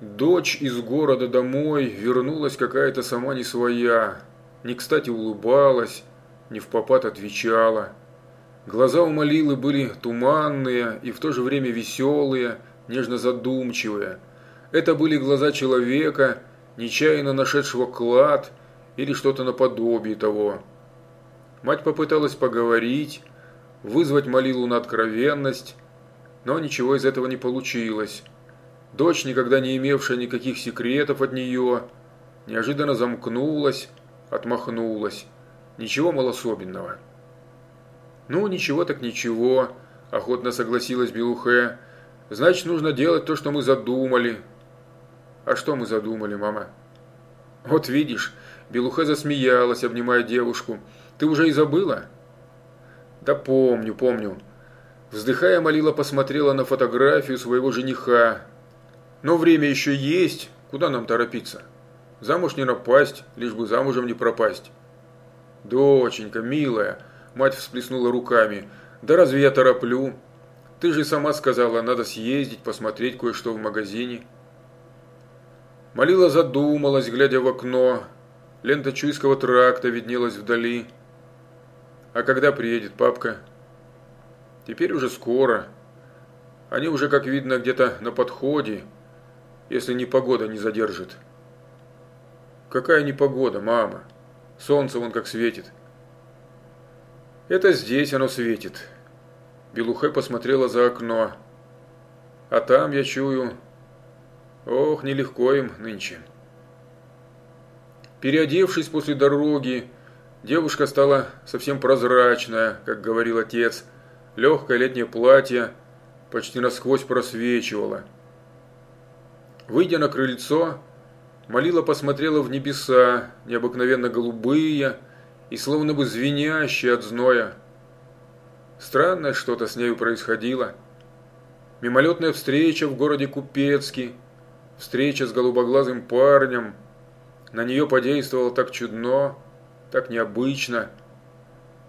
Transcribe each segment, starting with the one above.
Дочь из города домой вернулась какая-то сама не своя, не кстати улыбалась, не в попад отвечала. Глаза у Малилы были туманные и в то же время веселые, нежно задумчивые. Это были глаза человека, нечаянно нашедшего клад или что-то наподобие того. Мать попыталась поговорить, вызвать Малилу на откровенность, но ничего из этого не получилось. Дочь, никогда не имевшая никаких секретов от нее, неожиданно замкнулась, отмахнулась. Ничего, мол, особенного. «Ну, ничего так ничего», – охотно согласилась Белухе. «Значит, нужно делать то, что мы задумали». «А что мы задумали, мама?» «Вот видишь», – Белухе засмеялась, обнимая девушку. «Ты уже и забыла?» «Да помню, помню». Вздыхая, Малила посмотрела на фотографию своего жениха, но время еще есть, куда нам торопиться? Замуж не напасть, лишь бы замужем не пропасть. Доченька, милая, мать всплеснула руками. Да разве я тороплю? Ты же сама сказала, надо съездить, посмотреть кое-что в магазине. Малила задумалась, глядя в окно. Лента Чуйского тракта виднелась вдали. А когда приедет папка? Теперь уже скоро. Они уже, как видно, где-то на подходе если не погода не задержит. Какая непогода, мама? Солнце вон как светит. Это здесь оно светит. Белухе посмотрела за окно. А там, я чую, ох, нелегко им нынче. Переодевшись после дороги, девушка стала совсем прозрачная, как говорил отец. Легкое летнее платье почти насквозь просвечивало – Выйдя на крыльцо, Малила посмотрела в небеса, необыкновенно голубые и словно бы звенящие от зноя. Странное что-то с нею происходило. Мимолетная встреча в городе Купецкий, встреча с голубоглазым парнем. На нее подействовало так чудно, так необычно.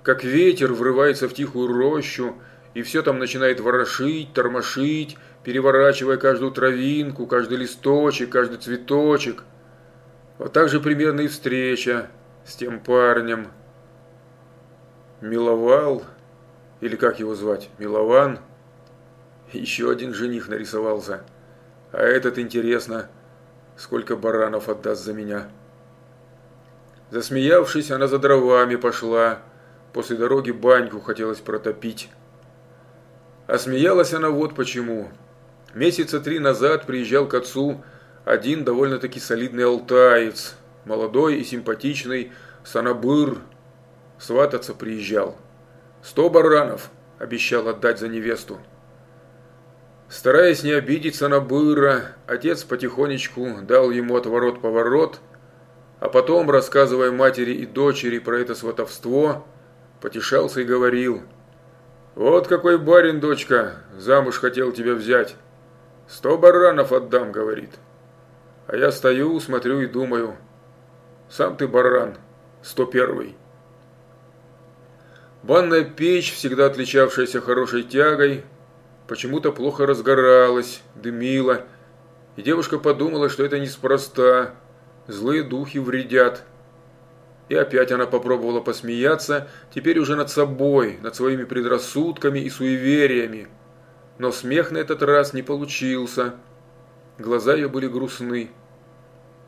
Как ветер врывается в тихую рощу, и все там начинает ворошить, тормошить, переворачивая каждую травинку, каждый листочек, каждый цветочек. Вот так же примерно и встреча с тем парнем. Миловал, или как его звать, Милован. Еще один жених нарисовался. А этот, интересно, сколько баранов отдаст за меня. Засмеявшись, она за дровами пошла. После дороги баньку хотелось протопить. А смеялась она вот почему. Месяца три назад приезжал к отцу один довольно-таки солидный алтаец, молодой и симпатичный Санабыр. Свататься приезжал. Сто баранов обещал отдать за невесту. Стараясь не обидеть Санабыра, отец потихонечку дал ему отворот-поворот, а потом, рассказывая матери и дочери про это сватовство, потешался и говорил, «Вот какой барин, дочка, замуж хотел тебя взять». «Сто баранов отдам», — говорит. А я стою, смотрю и думаю, сам ты баран, сто первый. Банная печь, всегда отличавшаяся хорошей тягой, почему-то плохо разгоралась, дымила, и девушка подумала, что это неспроста, злые духи вредят. И опять она попробовала посмеяться, теперь уже над собой, над своими предрассудками и суевериями. Но смех на этот раз не получился. Глаза ее были грустны.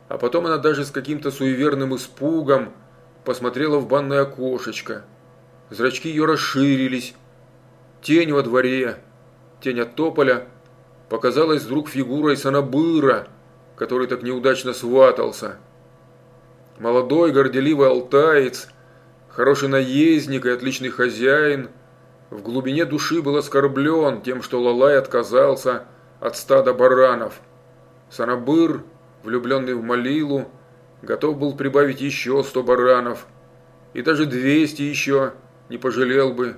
А потом она даже с каким-то суеверным испугом посмотрела в банное окошечко. Зрачки ее расширились. Тень во дворе, тень от тополя, показалась вдруг фигурой Санабыра, который так неудачно сватался. Молодой горделивый алтаец, хороший наездник и отличный хозяин – в глубине души был оскорблен тем, что Лалай отказался от стада баранов. Санабыр, влюбленный в Малилу, готов был прибавить еще сто баранов, и даже двести еще не пожалел бы.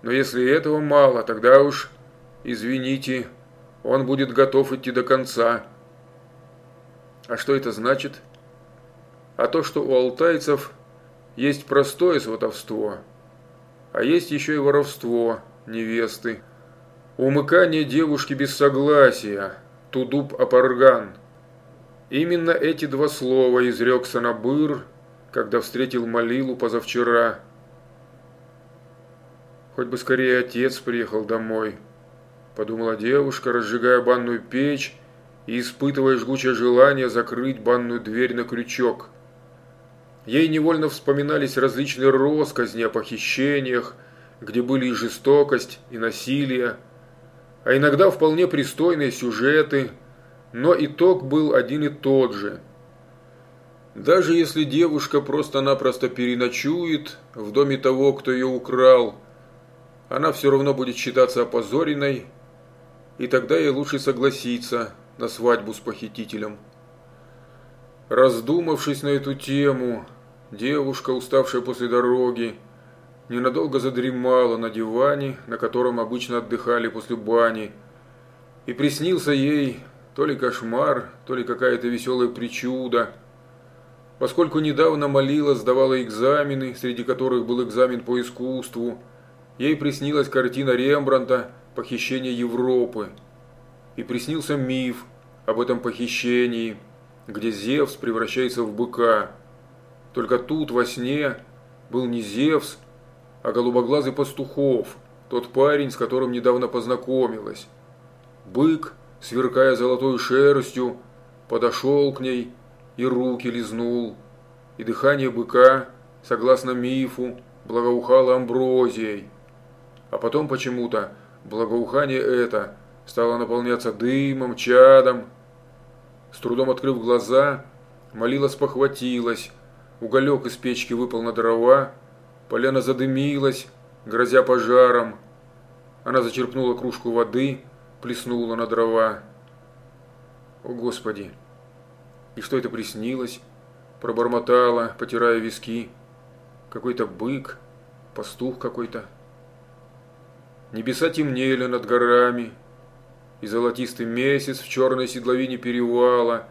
Но если этого мало, тогда уж, извините, он будет готов идти до конца. А что это значит? А то, что у алтайцев есть простое сватовство – а есть еще и воровство невесты. Умыкание девушки без согласия, Тудуб Апарган. Именно эти два слова изрек Санабыр, когда встретил Малилу позавчера. Хоть бы скорее отец приехал домой, подумала девушка, разжигая банную печь и испытывая жгучее желание закрыть банную дверь на крючок. Ей невольно вспоминались различные росказни о похищениях, где были и жестокость, и насилие, а иногда вполне пристойные сюжеты, но итог был один и тот же. Даже если девушка просто-напросто переночует в доме того, кто ее украл, она все равно будет считаться опозоренной, и тогда ей лучше согласиться на свадьбу с похитителем. Раздумавшись на эту тему, девушка, уставшая после дороги, ненадолго задремала на диване, на котором обычно отдыхали после бани, и приснился ей то ли кошмар, то ли какая-то веселая причуда. Поскольку недавно молила, сдавала экзамены, среди которых был экзамен по искусству, ей приснилась картина Рембранта «Похищение Европы». И приснился миф об этом похищении, где Зевс превращается в быка. Только тут, во сне, был не Зевс, а голубоглазый пастухов, тот парень, с которым недавно познакомилась. Бык, сверкая золотой шерстью, подошел к ней и руки лизнул, и дыхание быка, согласно мифу, благоухало амброзией. А потом почему-то благоухание это стало наполняться дымом, чадом. С трудом открыв глаза, молила спохватилась, уголек из печки выпал на дрова, Поляна задымилась, грозя пожаром. Она зачерпнула кружку воды, плеснула на дрова. О, Господи! И что это приснилось? Пробормотала, потирая виски. Какой-то бык, пастух какой-то. Небеса темнели над горами, и золотистый месяц в черной седловине перевала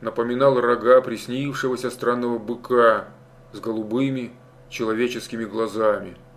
напоминал рога приснившегося странного быка с голубыми, человеческими глазами –